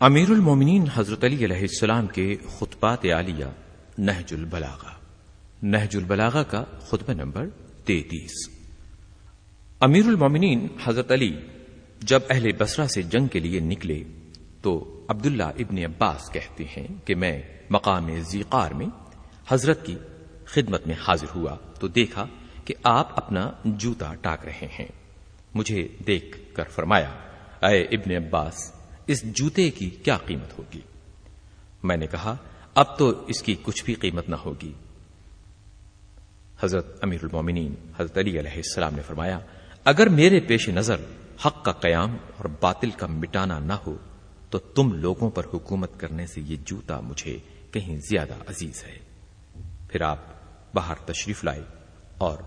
امیر المومنین حضرت علی علیہ السلام کے خطبات عالیہ نہج البلاغا نہج البلاغا کا خطبہ نمبر تینتیس۔ امیر المومنین حضرت علی جب اہل بسرا سے جنگ کے لیے نکلے تو عبداللہ ابن عباس کہتے ہیں کہ میں مقام زیقار میں حضرت کی خدمت میں حاضر ہوا تو دیکھا کہ آپ اپنا جوتا ٹاک رہے ہیں۔ مجھے دیکھ کر فرمایا، اے ابن عباس اس جوتے کی کیا قیمت ہوگی؟ میں نے کہا، اب تو اس کی کچھ بھی قیمت نہ ہوگی۔ حضرت امیر المومنین حضرت علی علیہ السلام نے فرمایا، اگر میرے پیش نظر حق کا قیام اور باطل کا مٹانا نہ ہو، تو تم لوگوں پر حکومت کرنے سے یہ جوتا مجھے کہیں زیادہ عزیز ہے۔ پھر آپ باہر تشریف لائے اور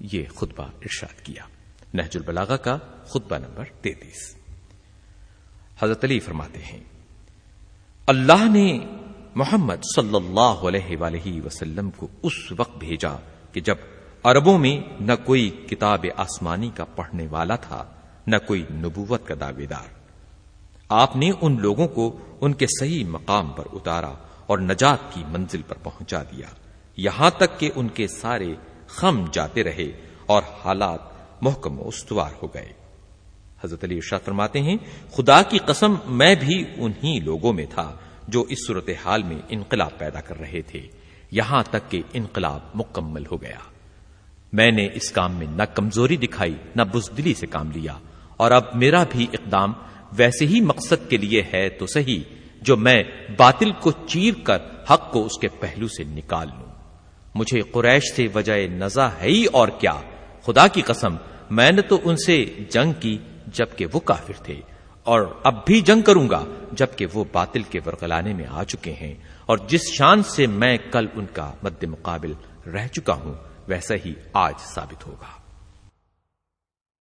یہ خطبہ ارشاد کیا۔ نہج البلاغہ کا خطبہ نمبر تینتیس۔ حضرت علی فرماتے ہیں، اللہ نے محمد صلی اللہ علیہ وآلہ وسلم کو اس وقت بھیجا کہ جب عربوں میں نہ کوئی کتاب آسمانی کا پڑھنے والا تھا، نہ کوئی نبوت کا دعوے دار آپ نے ان لوگوں کو ان کے صحیح مقام پر اتارا اور نجات کی منزل پر پہنچا دیا۔ یہاں تک کہ ان کے سارے خم جاتے رہے اور حالات محکم و استوار ہو گئے۔ حضرت علی ارشاد فرماتے ہیں، خدا کی قسم میں بھی انہی لوگوں میں تھا جو اس صورتحال میں انقلاب پیدا کر رہے تھے۔ یہاں تک کہ انقلاب مکمل ہو گیا۔ میں نے اس کام میں نہ کمزوری دکھائی، نہ بزدلی سے کام لیا۔ اور اب میرا بھی اقدام ویسے ہی مقصد کے لیے ہے تو صحیح، جو میں باطل کو چیر کر حق کو اس کے پہلو سے نکال لوں۔ مجھے قریش سے وجہ نزا ہے ہی اور کیا؟ خدا کی قسم، میں نے تو ان سے جنگ کی جبکہ وہ کافر تھے اور اب بھی جنگ کروں گا جبکہ وہ باطل کے ورگلانے میں آ چکے ہیں اور جس شان سے میں کل ان کا مد مقابل رہ چکا ہوں، ویسا ہی آج ثابت ہوگا۔